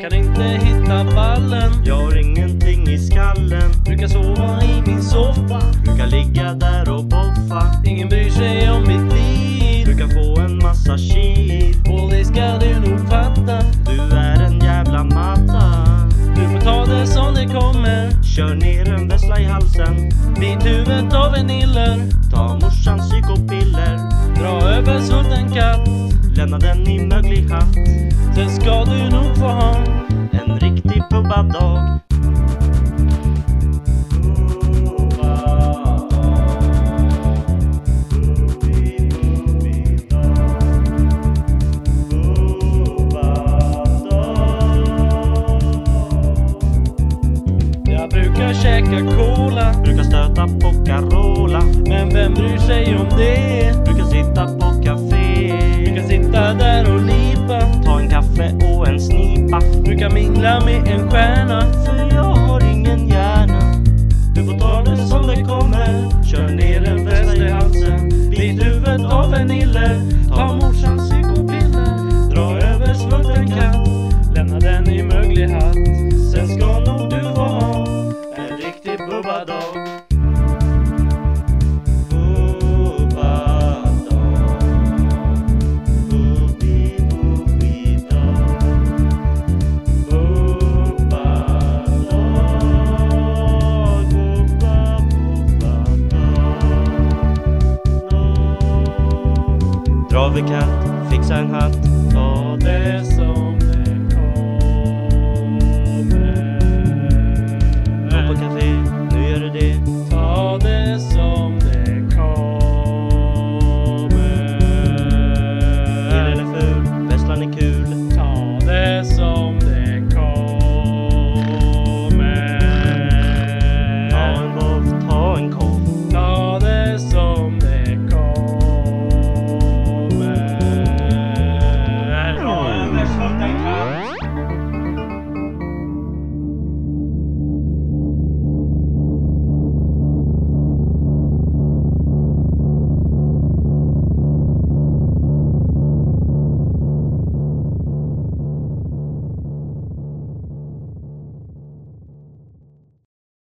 Kan inte hitta ballen. Jag har ingenting i skallen. Brukar sova i min soffa. Brukar ligga där och boffa. Ingen bryr sig om mitt liv. Brukar få en massa shit Och det ska du nog fatta. Du är en jävla matta. Du får ta det som det kommer. Kör ner en vessla i halsen. Vid huvudet av en iller. Ta morsans psykopiller. Dra över svulten katt. Lämna den i möglig hatt. Sen ska du nog få ha En riktig pubbadag. Jag brukar käka cola. Brukar stöta på Carola. Men vem bryr sig om det? Brukar sitta på Brukar mingla med en stjärna. För jag har ingen hjärna. Du får ta det som det kommer. Kör ner en väst i halsen. Vid huvudet av en iller. Dra över katt, fixa en hatt. Ta det